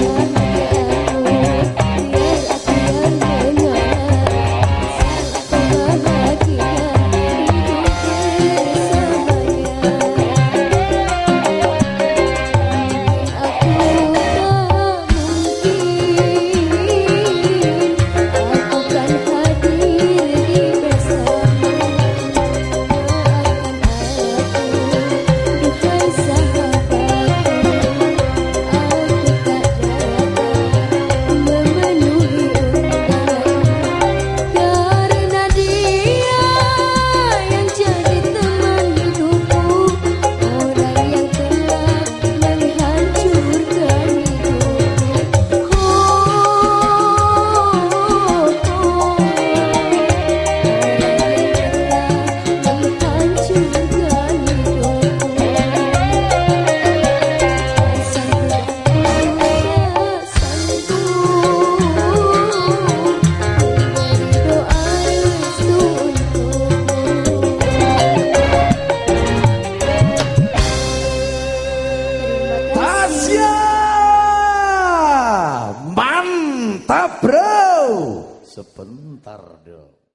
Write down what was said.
Thank you. Mantap bro. Sebentar dong.